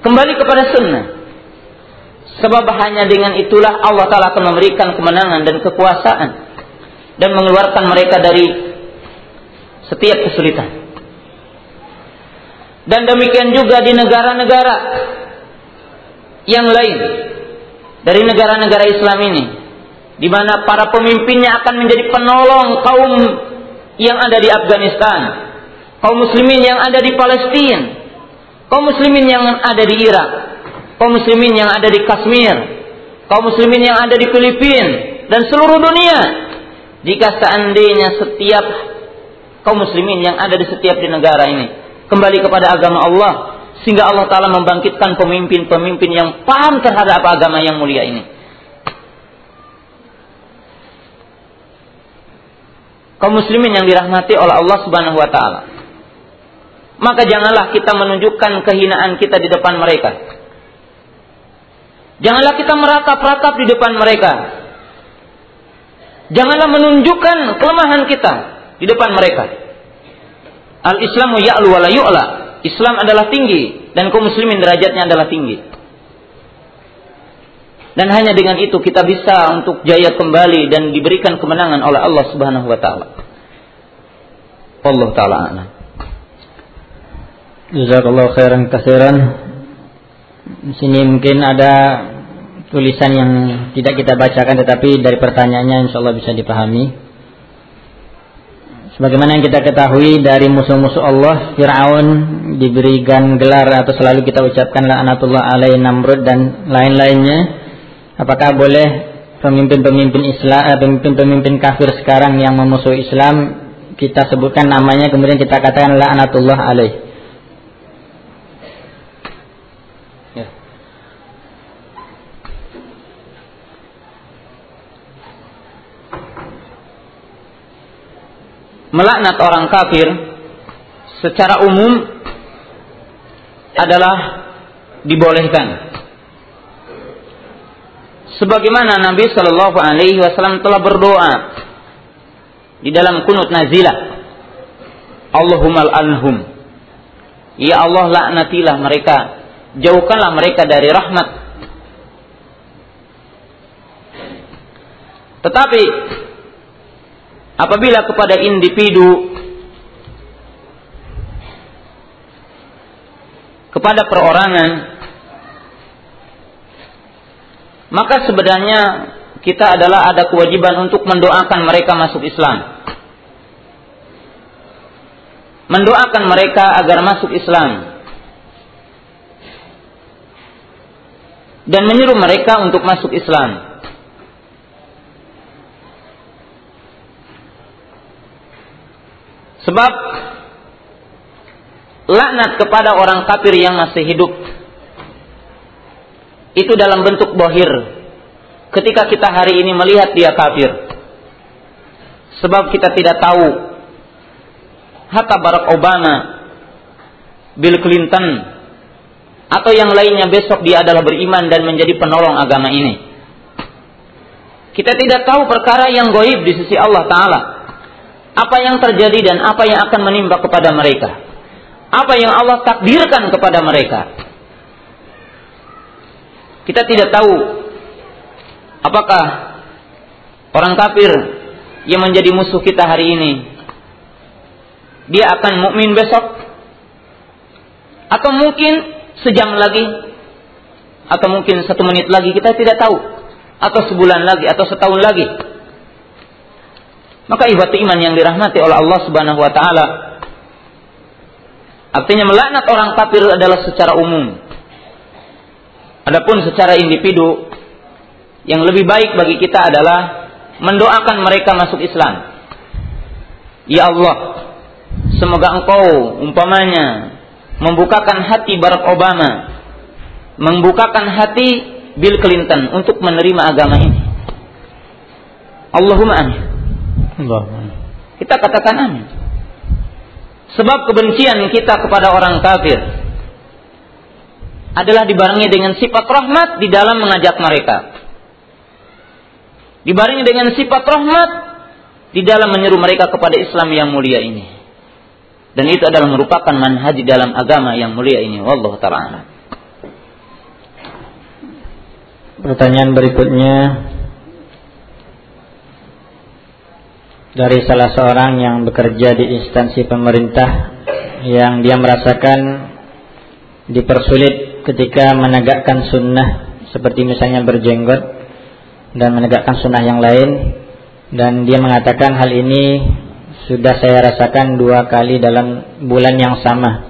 Kembali kepada sunnah. Sebab hanya dengan itulah Allah Ta'ala akan memberikan kemenangan dan kekuasaan. Dan mengeluarkan mereka dari setiap kesulitan. Dan demikian juga di negara-negara yang lain. Dari negara-negara Islam ini. Di mana para pemimpinnya akan menjadi penolong kaum yang ada di Afghanistan kaum muslimin yang ada di Palestina, kaum muslimin yang ada di Irak, kaum muslimin yang ada di Kashmir, kaum muslimin yang ada di Filipina dan seluruh dunia. Jika seandainya setiap kaum muslimin yang ada di setiap di negara ini kembali kepada agama Allah sehingga Allah taala membangkitkan pemimpin-pemimpin yang paham terhadap agama yang mulia ini. Kaum muslimin yang dirahmati oleh Allah Subhanahu wa taala. Maka janganlah kita menunjukkan kehinaan kita di depan mereka. Janganlah kita meratap-ratap di depan mereka. Janganlah menunjukkan kelemahan kita di depan mereka. Al-Islamu ya'lu wa la yu'la. Islam adalah tinggi dan kaum muslimin derajatnya adalah tinggi. Dan hanya dengan itu kita bisa untuk jaya kembali dan diberikan kemenangan oleh Allah Subhanahu wa taala. Allah taala ana. Jazakallahu khairan katsiran. Di sini mungkin ada tulisan yang tidak kita bacakan tetapi dari pertanyaannya insya Allah bisa dipahami. Sebagaimana yang kita ketahui dari musuh-musuh Allah, Fir'aun diberikan gelar atau selalu kita ucapkan la'anatullah alaih Namrud dan lain-lainnya. Apakah boleh pemimpin-pemimpin Islam, eh, pemimpin-pemimpin kafir sekarang yang memusuhi Islam kita sebutkan namanya kemudian kita katakan la'anatullah alaih. Melaknat orang kafir secara umum adalah dibolehkan. Sebagaimana Nabi Shallallahu Alaihi Wasallam telah berdoa di dalam kunut nazilah, Allahumma anhum, ya Allah laknatilah mereka, jauhkanlah mereka dari rahmat. Tetapi apabila kepada individu kepada perorangan maka sebenarnya kita adalah ada kewajiban untuk mendoakan mereka masuk Islam. Mendoakan mereka agar masuk Islam. Dan menyuruh mereka untuk masuk Islam Sebab laknat kepada orang kafir yang masih hidup itu dalam bentuk bohir ketika kita hari ini melihat dia kafir. Sebab kita tidak tahu hatta Barack Obama, Bill Clinton, atau yang lainnya besok dia adalah beriman dan menjadi penolong agama ini. Kita tidak tahu perkara yang goib di sisi Allah Ta'ala apa yang terjadi dan apa yang akan menimpa kepada mereka. Apa yang Allah takdirkan kepada mereka. Kita tidak tahu apakah orang kafir yang menjadi musuh kita hari ini dia akan mukmin besok? Atau mungkin sejam lagi? Atau mungkin satu menit lagi? Kita tidak tahu. Atau sebulan lagi? Atau setahun lagi maka ihwat iman yang dirahmati oleh Allah Subhanahu wa taala artinya melaknat orang kafir adalah secara umum. Adapun secara individu yang lebih baik bagi kita adalah mendoakan mereka masuk Islam. Ya Allah, semoga Engkau umpamanya membukakan hati Barack Obama, membukakan hati Bill Clinton untuk menerima agama ini. Allahumma amin. Kita katakan amin. Sebab kebencian kita kepada orang kafir adalah dibarengi dengan sifat rahmat di dalam mengajak mereka. Dibarengi dengan sifat rahmat di dalam menyeru mereka kepada Islam yang mulia ini. Dan itu adalah merupakan manhaj di dalam agama yang mulia ini. Wallahu ta'ala. Pertanyaan berikutnya dari salah seorang yang bekerja di instansi pemerintah yang dia merasakan dipersulit ketika menegakkan sunnah seperti misalnya berjenggot dan menegakkan sunnah yang lain. Dan dia mengatakan hal ini sudah saya rasakan dua kali dalam bulan yang sama.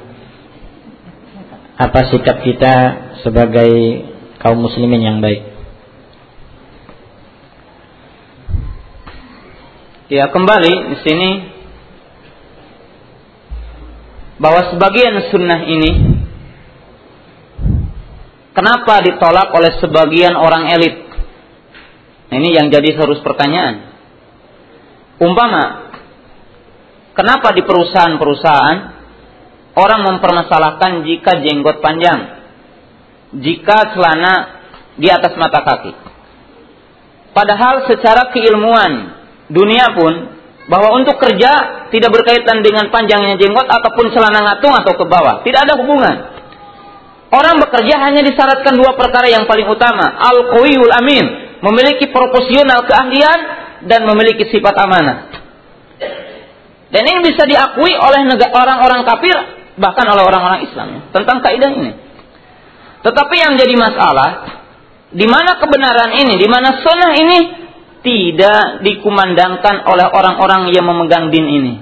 Apa sikap kita sebagai kaum muslimin yang baik Ya kembali di sini bahwa sebagian sunnah ini kenapa ditolak oleh sebagian orang elit? Nah, ini yang jadi harus pertanyaan. Umpama, kenapa di perusahaan-perusahaan orang mempermasalahkan jika jenggot panjang, jika celana di atas mata kaki? Padahal secara keilmuan dunia pun bahwa untuk kerja tidak berkaitan dengan panjangnya jenggot ataupun celana ngatung atau ke bawah. Tidak ada hubungan. Orang bekerja hanya disyaratkan dua perkara yang paling utama. Al-Qawiyul Amin. Memiliki proporsional keahlian dan memiliki sifat amanah. Dan ini bisa diakui oleh orang-orang kafir bahkan oleh orang-orang Islam tentang kaidah ini. Tetapi yang jadi masalah di mana kebenaran ini, di mana sunnah ini tidak dikumandangkan oleh orang-orang yang memegang din ini.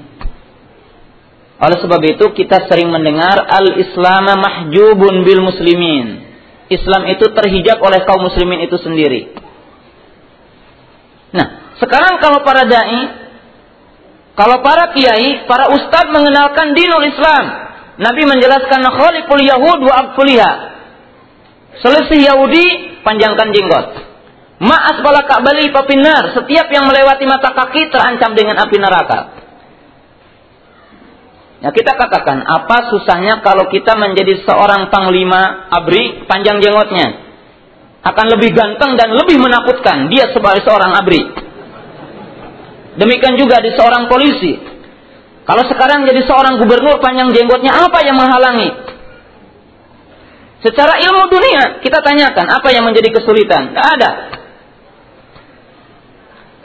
Oleh sebab itu kita sering mendengar al-Islam mahjubun bil muslimin. Islam itu terhijab oleh kaum muslimin itu sendiri. Nah, sekarang kalau para dai, kalau para kiai, para ustadz mengenalkan dinul Islam, Nabi menjelaskan khaliful yahud wa aqfuliha. Selisih Yahudi, panjangkan jenggot. Ma'as bala ka'bali papinar. Setiap yang melewati mata kaki terancam dengan api neraka. Ya kita katakan, apa susahnya kalau kita menjadi seorang panglima abri panjang jenggotnya? Akan lebih ganteng dan lebih menakutkan dia sebagai seorang abri. Demikian juga di seorang polisi. Kalau sekarang jadi seorang gubernur panjang jenggotnya, apa yang menghalangi? Secara ilmu dunia, kita tanyakan apa yang menjadi kesulitan? Tidak ada.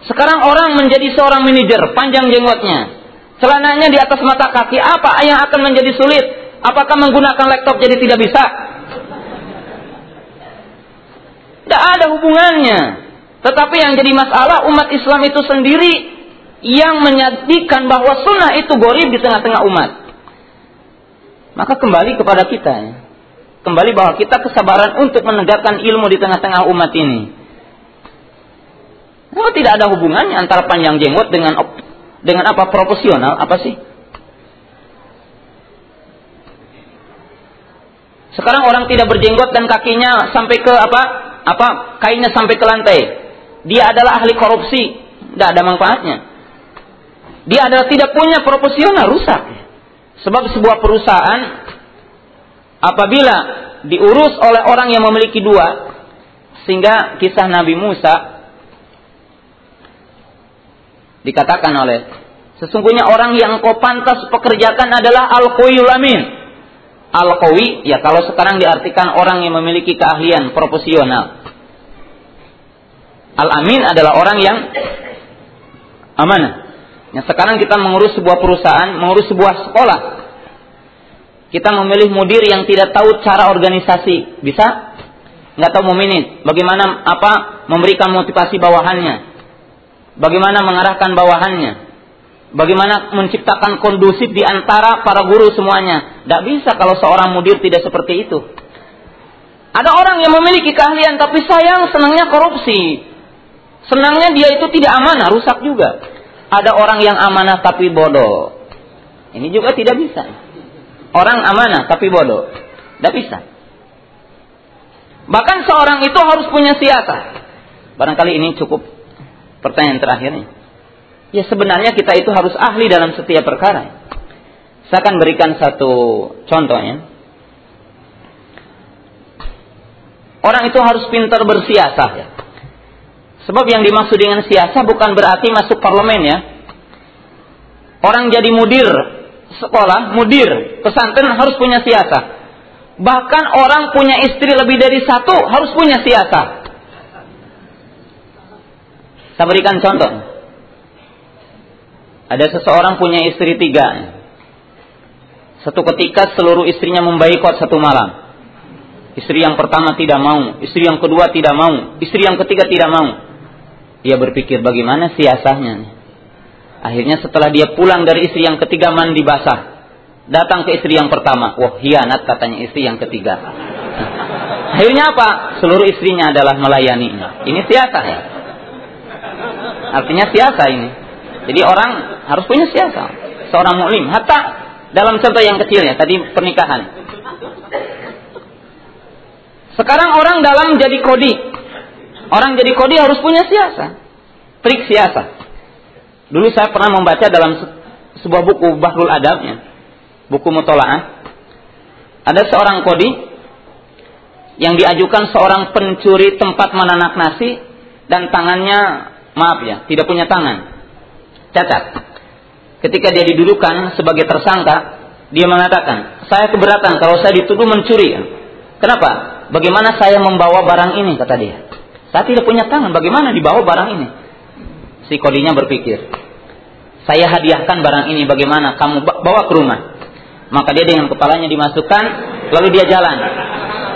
Sekarang orang menjadi seorang manajer, panjang jenggotnya. Celananya di atas mata kaki, apa yang akan menjadi sulit? Apakah menggunakan laptop jadi tidak bisa? Tidak ada hubungannya. Tetapi yang jadi masalah umat Islam itu sendiri yang menyadikan bahwa sunnah itu gorib di tengah-tengah umat. Maka kembali kepada kita ya. Kembali bahwa kita kesabaran untuk menegakkan ilmu di tengah-tengah umat ini. Oh, tidak ada hubungannya antara panjang jenggot dengan dengan apa proporsional apa sih? Sekarang orang tidak berjenggot dan kakinya sampai ke apa? Apa kainnya sampai ke lantai. Dia adalah ahli korupsi, tidak ada manfaatnya. Dia adalah tidak punya proporsional, rusak. Sebab sebuah perusahaan apabila diurus oleh orang yang memiliki dua, sehingga kisah Nabi Musa dikatakan oleh sesungguhnya orang yang kau pantas pekerjakan adalah al-qawiyul amin. Al-qawi ya kalau sekarang diartikan orang yang memiliki keahlian profesional. Al-amin adalah orang yang amanah. Yang sekarang kita mengurus sebuah perusahaan, mengurus sebuah sekolah. Kita memilih mudir yang tidak tahu cara organisasi. Bisa? Nggak tahu memanage. Bagaimana apa memberikan motivasi bawahannya Bagaimana mengarahkan bawahannya? Bagaimana menciptakan kondusif di antara para guru semuanya? Tidak bisa kalau seorang mudir tidak seperti itu. Ada orang yang memiliki keahlian tapi sayang senangnya korupsi. Senangnya dia itu tidak amanah, rusak juga. Ada orang yang amanah tapi bodoh. Ini juga tidak bisa. Orang amanah tapi bodoh. Tidak bisa. Bahkan seorang itu harus punya siasat. Barangkali ini cukup Pertanyaan terakhirnya. Ya sebenarnya kita itu harus ahli dalam setiap perkara. Saya akan berikan satu contoh ya. Orang itu harus pintar bersiasah ya. Sebab yang dimaksud dengan siasah bukan berarti masuk parlemen ya. Orang jadi mudir sekolah, mudir pesantren harus punya siasah. Bahkan orang punya istri lebih dari satu harus punya siasah. Saya berikan contoh. Ada seseorang punya istri tiga. Satu ketika seluruh istrinya membaikot satu malam. Istri yang pertama tidak mau, istri yang kedua tidak mau, istri yang ketiga tidak mau. Dia berpikir bagaimana siasahnya. Akhirnya setelah dia pulang dari istri yang ketiga mandi basah. Datang ke istri yang pertama. Wah hianat katanya istri yang ketiga. Akhirnya apa? Seluruh istrinya adalah melayani. Ini siasah ya. Artinya siasa ini. Jadi orang harus punya siasa. Seorang mukmin. Hatta dalam contoh yang kecil ya, tadi pernikahan. Sekarang orang dalam jadi kodi. Orang jadi kodi harus punya siasa. Trik siasa. Dulu saya pernah membaca dalam sebuah buku Bahrul Adabnya. Buku Mutola'ah. Ada seorang kodi yang diajukan seorang pencuri tempat menanak nasi dan tangannya maaf ya, tidak punya tangan. Cacat. Ketika dia didudukan sebagai tersangka, dia mengatakan, "Saya keberatan kalau saya dituduh mencuri." Kenapa? Bagaimana saya membawa barang ini kata dia. Saya tidak punya tangan, bagaimana dibawa barang ini? Si kodinya berpikir, saya hadiahkan barang ini bagaimana kamu bawa ke rumah. Maka dia dengan kepalanya dimasukkan, lalu dia jalan.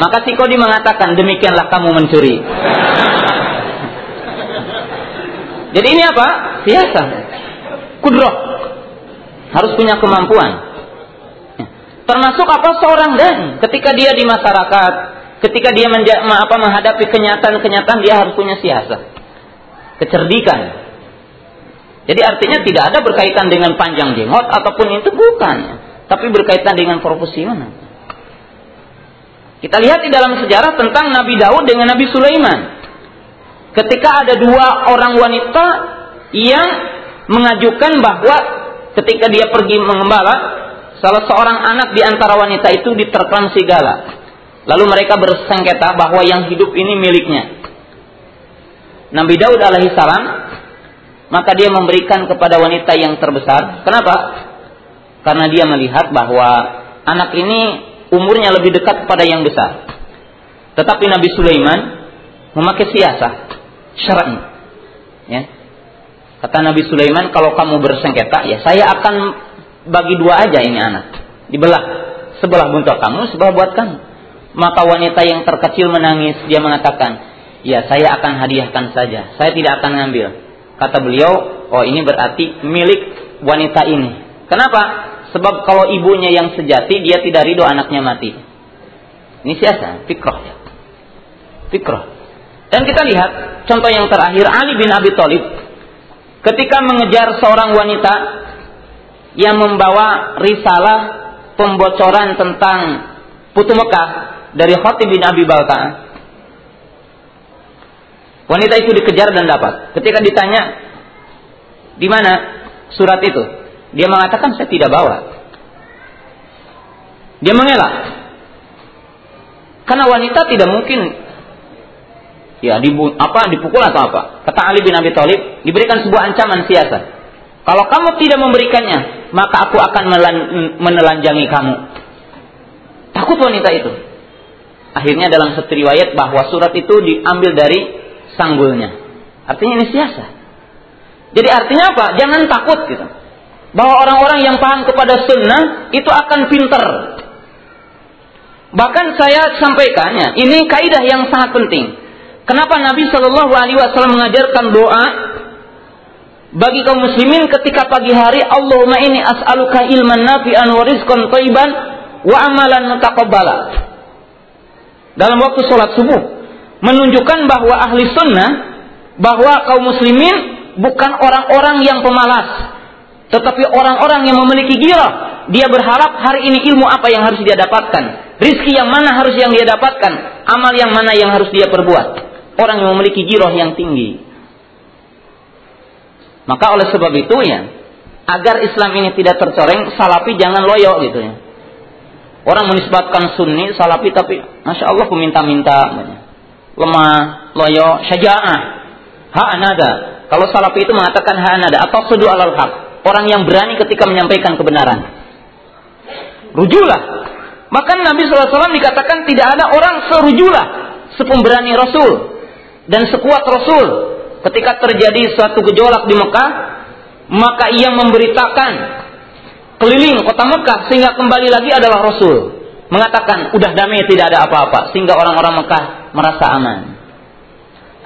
Maka si kodi mengatakan, demikianlah kamu mencuri. Jadi ini apa? Biasa. Kudroh. Harus punya kemampuan. Ya. Termasuk apa seorang dan ketika dia di masyarakat, ketika dia menja, apa, menghadapi kenyataan-kenyataan dia harus punya siasat. Kecerdikan. Jadi artinya tidak ada berkaitan dengan panjang jenggot ataupun itu bukan, tapi berkaitan dengan profesional. Kita lihat di dalam sejarah tentang Nabi Daud dengan Nabi Sulaiman ketika ada dua orang wanita yang mengajukan bahwa ketika dia pergi mengembala, salah seorang anak di antara wanita itu diterkam sigala. Lalu mereka bersengketa bahwa yang hidup ini miliknya. Nabi Daud alaihi salam maka dia memberikan kepada wanita yang terbesar. Kenapa? Karena dia melihat bahwa anak ini umurnya lebih dekat kepada yang besar. Tetapi Nabi Sulaiman memakai siasah syar'i. Ya. Kata Nabi Sulaiman, kalau kamu bersengketa, ya saya akan bagi dua aja ini anak. Dibelah. Sebelah buntut kamu, sebelah buat kamu. Maka wanita yang terkecil menangis, dia mengatakan, ya saya akan hadiahkan saja. Saya tidak akan ngambil. Kata beliau, oh ini berarti milik wanita ini. Kenapa? Sebab kalau ibunya yang sejati, dia tidak ridho anaknya mati. Ini siasa, fikrah ya. Fikrah. Dan kita lihat contoh yang terakhir Ali bin Abi Thalib ketika mengejar seorang wanita yang membawa risalah pembocoran tentang Putu Mekah dari Khatib bin Abi Balta. Wanita itu dikejar dan dapat. Ketika ditanya di mana surat itu, dia mengatakan saya tidak bawa. Dia mengelak. Karena wanita tidak mungkin ya dibu apa dipukul atau apa? Kata Ali bin Abi Thalib diberikan sebuah ancaman siasat. Kalau kamu tidak memberikannya maka aku akan menelanjangi kamu. Takut wanita itu. Akhirnya dalam satu riwayat bahwa surat itu diambil dari sanggulnya. Artinya ini siasat. Jadi artinya apa? Jangan takut gitu. Bahwa orang-orang yang paham kepada sunnah itu akan pinter. Bahkan saya sampaikannya ini kaidah yang sangat penting Kenapa Nabi Shallallahu Alaihi Wasallam mengajarkan doa bagi kaum muslimin ketika pagi hari Allahumma ini as'aluka ilman nafi'an wa rizqan thayyiban wa amalan mutaqabbala. Dalam waktu sholat subuh menunjukkan bahwa ahli sunnah bahwa kaum muslimin bukan orang-orang yang pemalas tetapi orang-orang yang memiliki gira dia berharap hari ini ilmu apa yang harus dia dapatkan rizki yang mana harus yang dia dapatkan amal yang mana yang harus dia perbuat orang yang memiliki jiroh yang tinggi. Maka oleh sebab itu ya, agar Islam ini tidak tercoreng, salafi jangan loyo gitu ya. Orang menisbatkan sunni, salafi tapi masya Allah peminta-minta, lemah, loyo, syaja'ah, hak anada. Kalau salafi itu mengatakan hak anada atau sudu alal hak, orang yang berani ketika menyampaikan kebenaran. Rujulah. Bahkan Nabi SAW dikatakan tidak ada orang serujulah, sepemberani Rasul dan sekuat Rasul. Ketika terjadi suatu gejolak di Mekah maka ia memberitakan keliling kota Mekah sehingga kembali lagi adalah Rasul. Mengatakan udah damai tidak ada apa-apa sehingga orang-orang Mekah merasa aman.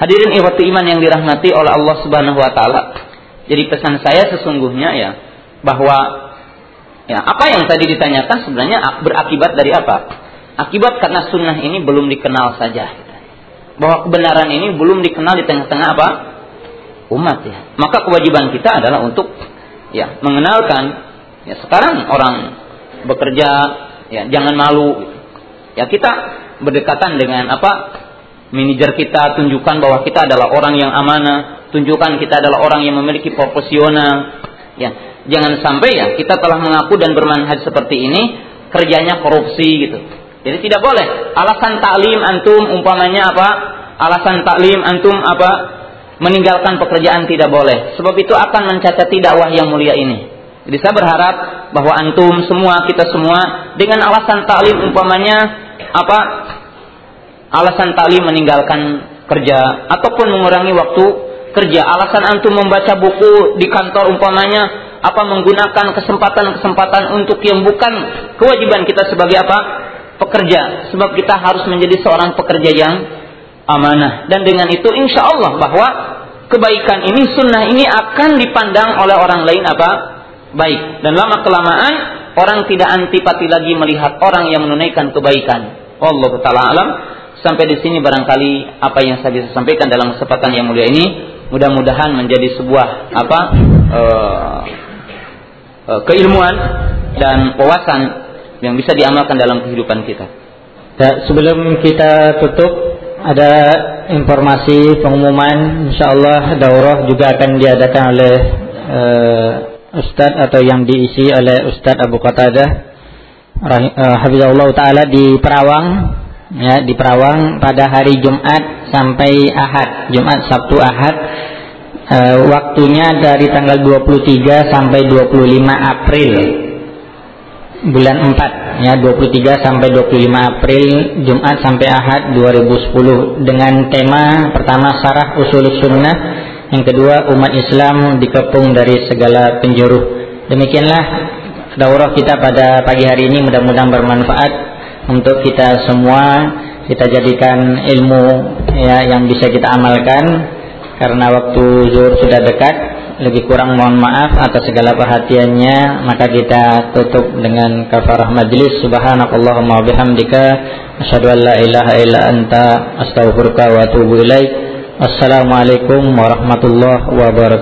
Hadirin ikhwati iman yang dirahmati oleh Allah Subhanahu wa taala jadi pesan saya sesungguhnya ya bahwa ya apa yang tadi ditanyakan sebenarnya berakibat dari apa? Akibat karena sunnah ini belum dikenal saja bahwa kebenaran ini belum dikenal di tengah-tengah apa? umat ya. Maka kewajiban kita adalah untuk ya mengenalkan ya sekarang orang bekerja ya jangan malu ya kita berdekatan dengan apa manajer kita tunjukkan bahwa kita adalah orang yang amanah tunjukkan kita adalah orang yang memiliki proporsional ya jangan sampai ya kita telah mengaku dan bermanhaj seperti ini kerjanya korupsi gitu jadi tidak boleh. Alasan taklim antum umpamanya apa? Alasan taklim antum apa? Meninggalkan pekerjaan tidak boleh. Sebab itu akan mencacati dakwah yang mulia ini. Jadi saya berharap bahwa antum semua kita semua dengan alasan taklim umpamanya apa? Alasan taklim meninggalkan kerja ataupun mengurangi waktu kerja. Alasan antum membaca buku di kantor umpamanya apa? Menggunakan kesempatan-kesempatan untuk yang bukan kewajiban kita sebagai apa pekerja. Sebab kita harus menjadi seorang pekerja yang amanah. Dan dengan itu insya Allah bahwa kebaikan ini sunnah ini akan dipandang oleh orang lain apa? Baik. Dan lama kelamaan orang tidak antipati lagi melihat orang yang menunaikan kebaikan. Allah taala alam. Sampai di sini barangkali apa yang saya bisa sampaikan dalam kesempatan yang mulia ini mudah-mudahan menjadi sebuah apa uh, keilmuan dan wawasan yang bisa diamalkan dalam kehidupan kita. Ya, sebelum kita tutup ada informasi pengumuman. Insyaallah daurah juga akan diadakan oleh uh, Ustadz atau yang diisi oleh Ustadz Abu Qatadah. Uh, Hafizahullah Ta'ala di Perawang. Ya di Perawang pada hari Jumat sampai Ahad. Jumat Sabtu Ahad. Uh, waktunya dari tanggal 23 sampai 25 April bulan 4 ya 23 sampai 25 April Jumat sampai Ahad 2010 dengan tema pertama Sarah Usul Sunnah yang kedua umat Islam dikepung dari segala penjuru. Demikianlah daurah kita pada pagi hari ini mudah-mudahan bermanfaat untuk kita semua. Kita jadikan ilmu ya yang bisa kita amalkan karena waktu zuhur sudah dekat lebih kurang mohon maaf atas segala perhatiannya. Maka kita tutup dengan kafarah majlis. Subhanakallahumma bihamdika. Asyhadu an la ilaha illa anta. Astaghfiruka wa atubu ilaik. Assalamualaikum warahmatullahi wabarakatuh